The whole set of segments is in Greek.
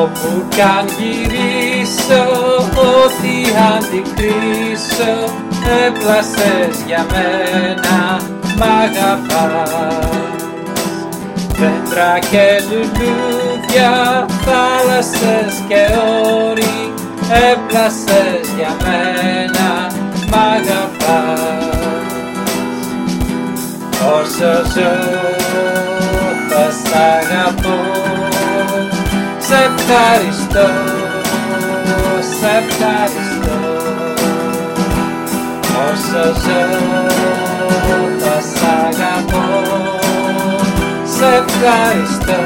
Όπου κι αν γυρίσω, ό,τι αντικρίσω Έπλασες για μένα, μ' αγαπάς. Δέντρα και λουλούδια, θάλασσες και όροι Έπλασες για μένα, μ' αγαπάς. Όσο ζω θα σ' αγαπώ. Σε ευχαριστώ, σε ευχαριστώ. Όσο ζω θα σ' αγαπώ. Σε ευχαριστώ,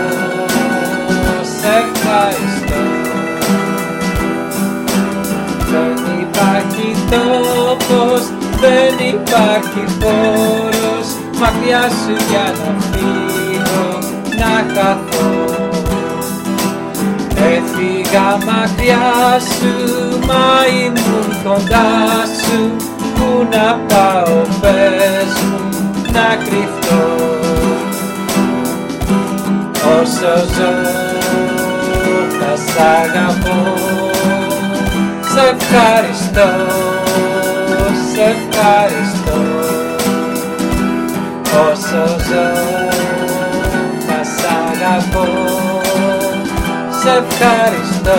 σε ευχαριστώ. Δεν υπάρχει τόπος, δεν υπάρχει χώρος. Μακριά σου για να φύγω, να χαθώ Έφυγα μακριά σου, μα ήμουν κοντά σου Πού να πάω πες μου, να κρυφτώ Όσο ζω θα σ' αγαπώ Σε ευχαριστώ, σε ευχαριστώ Όσο ζω θα σ' αγαπώ Σε ευχαριστώ, σε ευχαριστώ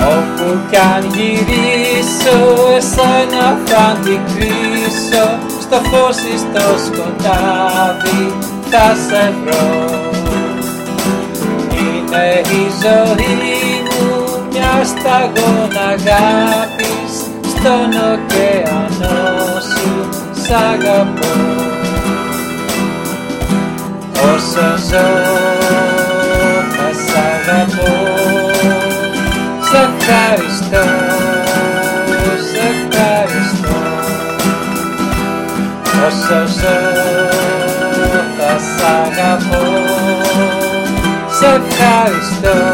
Όπου κι αν γυρίσω εσένα θα αντικρίσω Στο φως ή στο σκοτάδι θα σε βρω. Είναι η ζωή μου μια σταγόνα αγάπης. Στον ωκεανό σου σ' αγαπώ. Όσο ζω σε ευχαριστώ, σε ευχαριστώ Όσο ζω θα σ' αγαπώ Σε ευχαριστώ